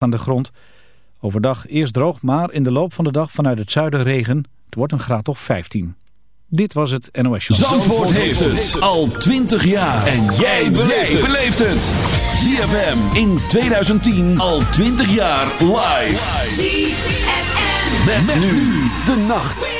aan de grond. Overdag eerst droog, maar in de loop van de dag vanuit het zuiden regen. Het wordt een graad of 15. Dit was het NOS Show. Zandvoort, Zandvoort heeft het al 20 jaar. En jij beleeft het. ZFM in 2010 al 20 jaar live. ZFM. Met, met nu de nacht.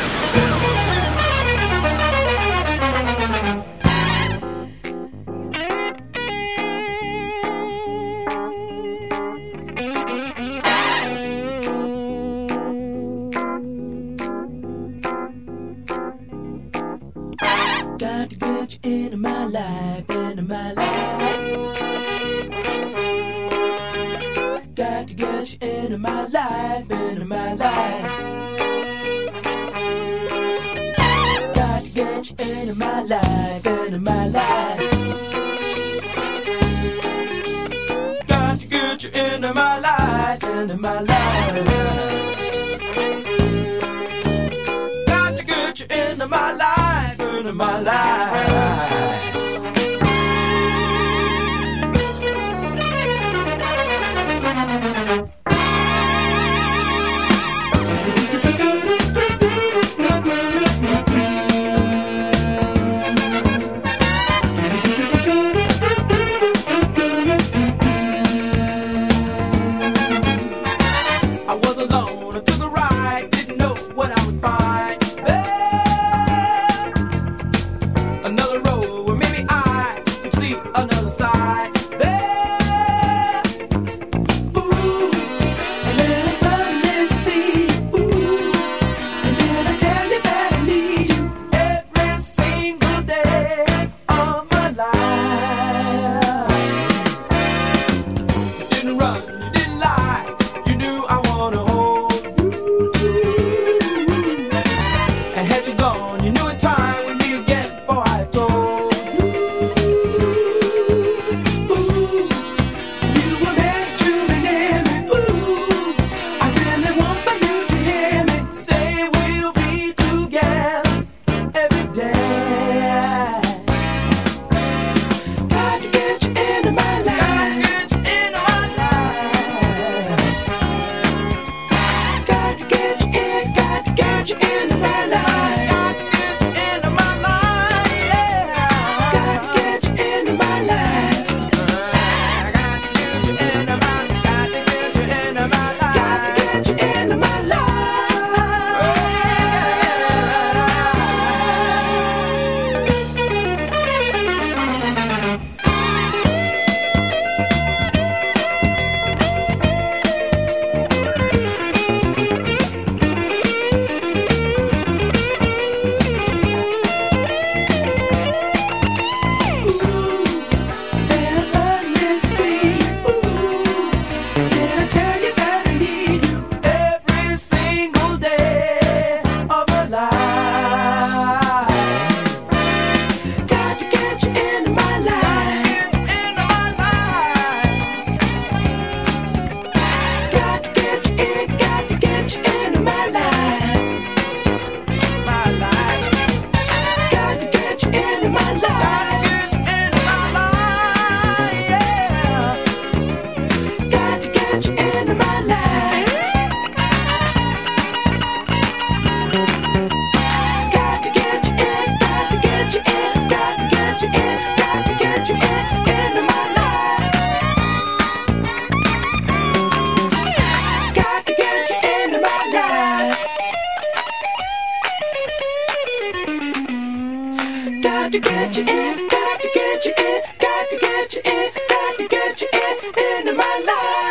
in my life.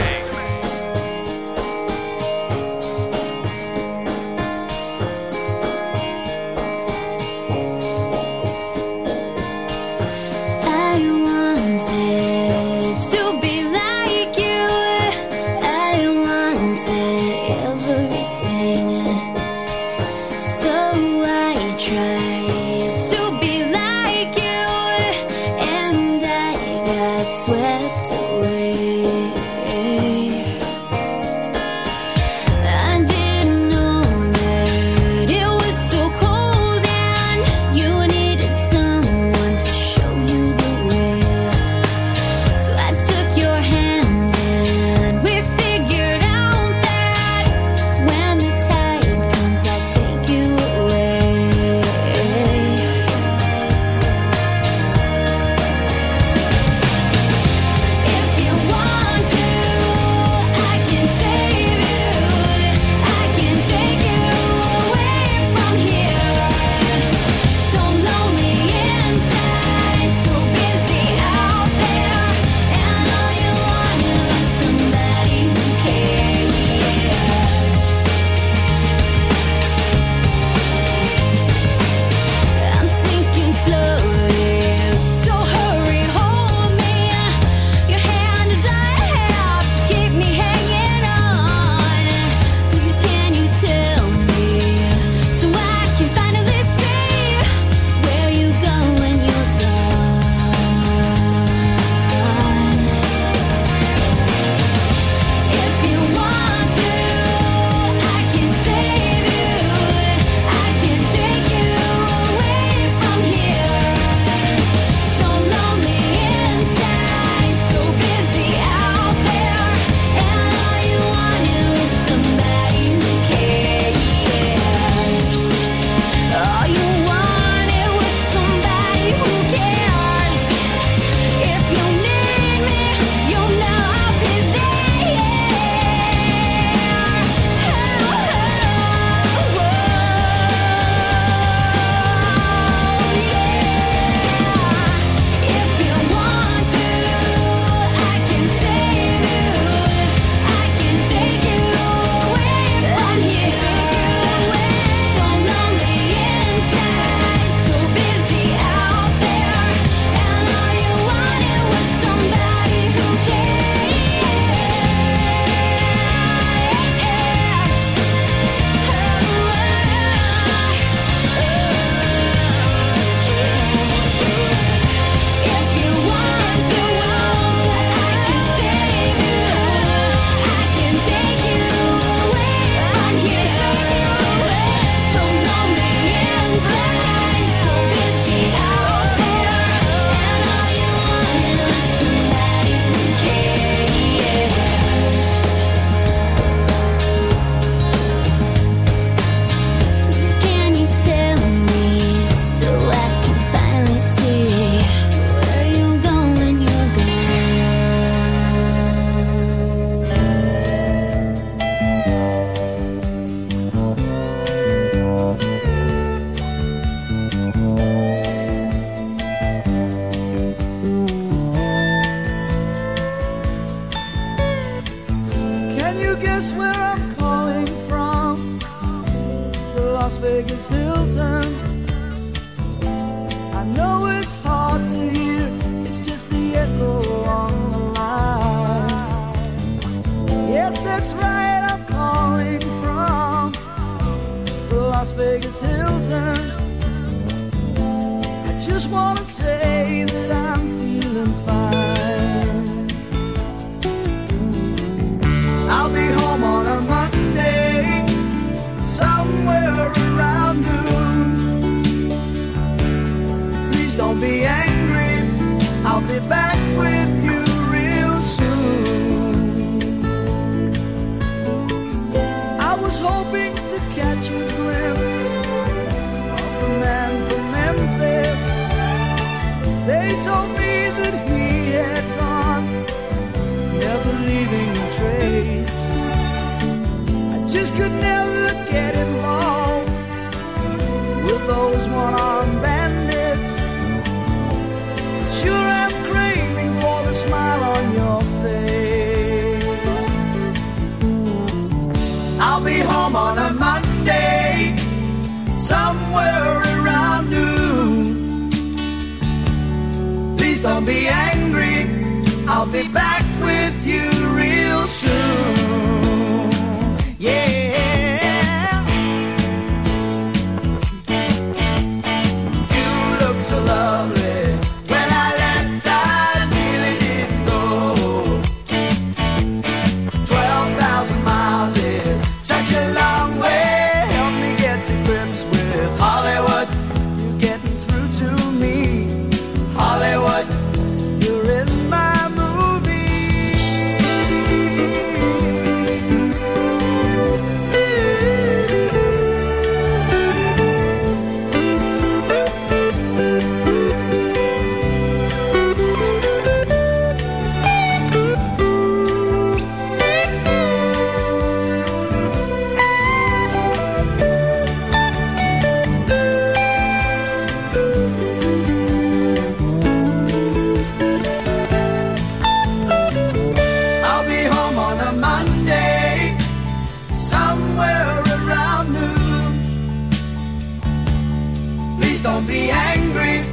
Don't be angry,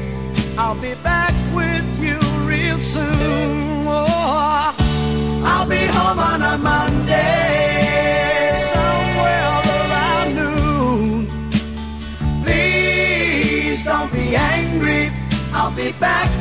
I'll be back with you real soon. Oh, I'll be home on a Monday, somewhere around noon. Please don't be angry, I'll be back.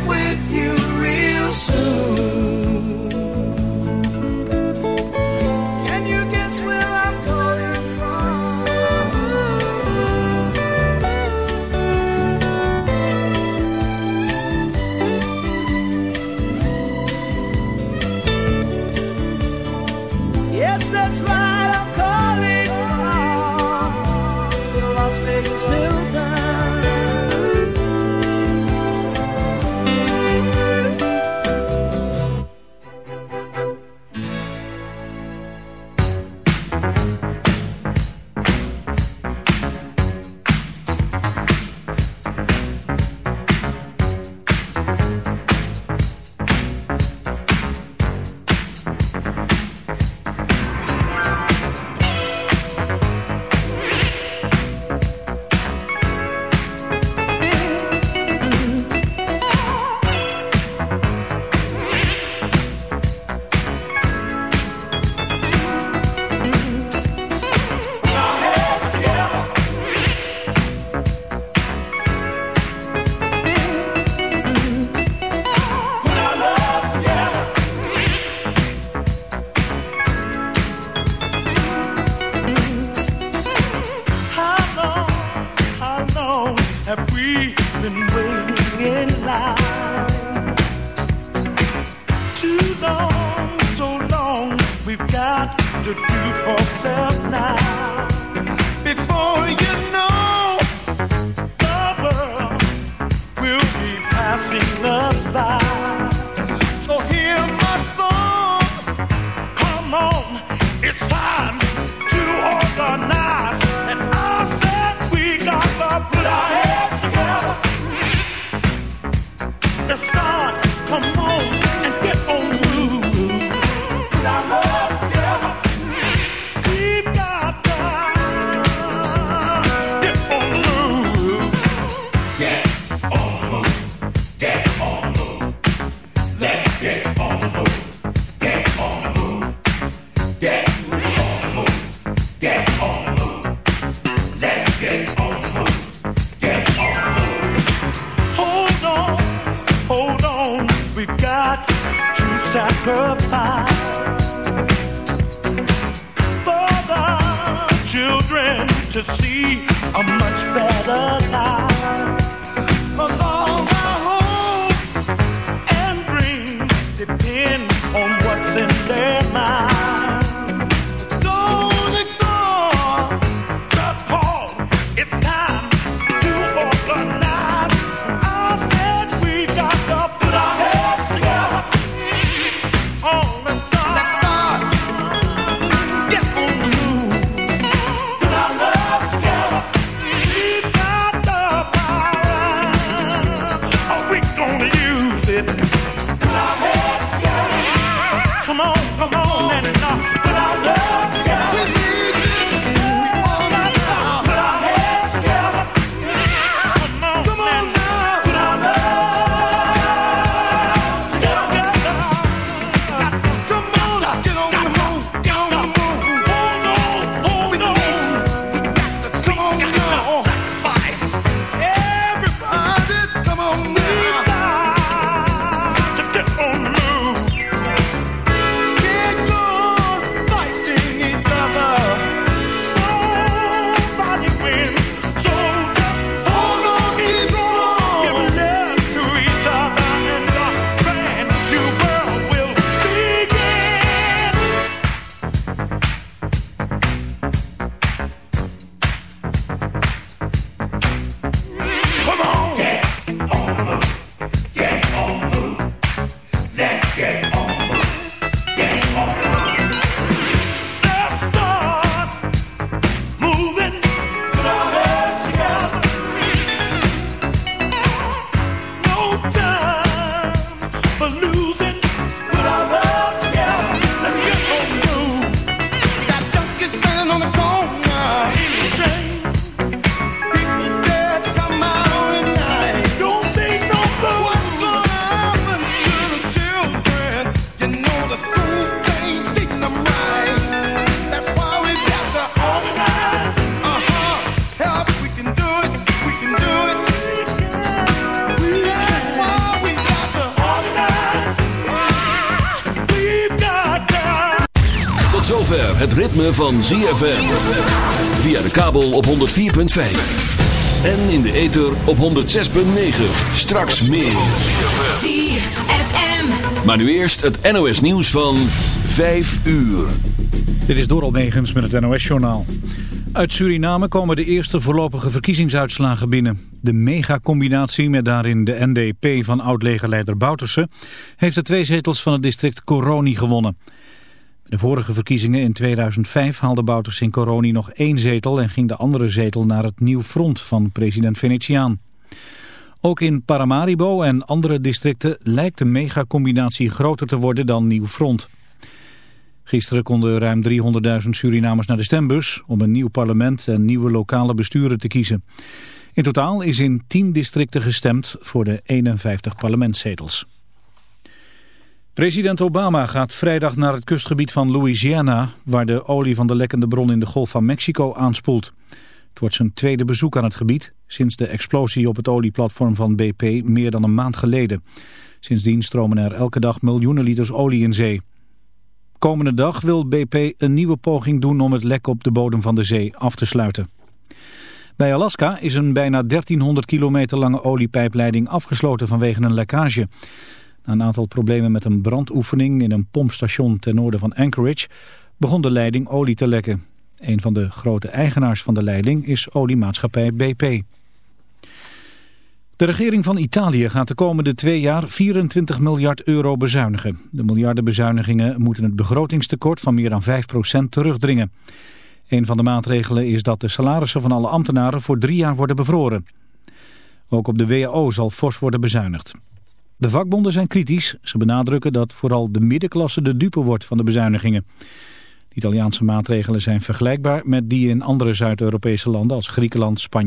we've got to do for self now. Before you know, the world will be passing us. Van ZFM. Via de kabel op 104.5. En in de ether op 106.9. Straks meer. ZFM. Maar nu eerst het NOS nieuws van 5 uur. Dit is Doral Megens met het NOS-journaal. Uit Suriname komen de eerste voorlopige verkiezingsuitslagen binnen. De megacombinatie met daarin de NDP van oud-legerleider Bouterse... heeft de twee zetels van het district Coroni gewonnen. De vorige verkiezingen in 2005 haalde Bouterse in Coroni nog één zetel... en ging de andere zetel naar het Nieuw Front van president Venetiaan. Ook in Paramaribo en andere districten lijkt de megacombinatie groter te worden dan Nieuw Front. Gisteren konden ruim 300.000 Surinamers naar de stembus om een nieuw parlement en nieuwe lokale besturen te kiezen. In totaal is in 10 districten gestemd voor de 51 parlementszetels. President Obama gaat vrijdag naar het kustgebied van Louisiana, waar de olie van de lekkende bron in de Golf van Mexico aanspoelt. Het wordt zijn tweede bezoek aan het gebied sinds de explosie op het olieplatform van BP meer dan een maand geleden. Sindsdien stromen er elke dag miljoenen liters olie in zee. Komende dag wil BP een nieuwe poging doen om het lek op de bodem van de zee af te sluiten. Bij Alaska is een bijna 1300 kilometer lange oliepijpleiding afgesloten vanwege een lekkage. Na een aantal problemen met een brandoefening in een pompstation ten noorden van Anchorage begon de leiding olie te lekken. Een van de grote eigenaars van de leiding is oliemaatschappij BP. De regering van Italië gaat de komende twee jaar 24 miljard euro bezuinigen. De miljarden bezuinigingen moeten het begrotingstekort van meer dan 5% terugdringen. Een van de maatregelen is dat de salarissen van alle ambtenaren voor drie jaar worden bevroren. Ook op de WHO zal fors worden bezuinigd. De vakbonden zijn kritisch. Ze benadrukken dat vooral de middenklasse de dupe wordt van de bezuinigingen. De Italiaanse maatregelen zijn vergelijkbaar met die in andere Zuid-Europese landen als Griekenland, Spanje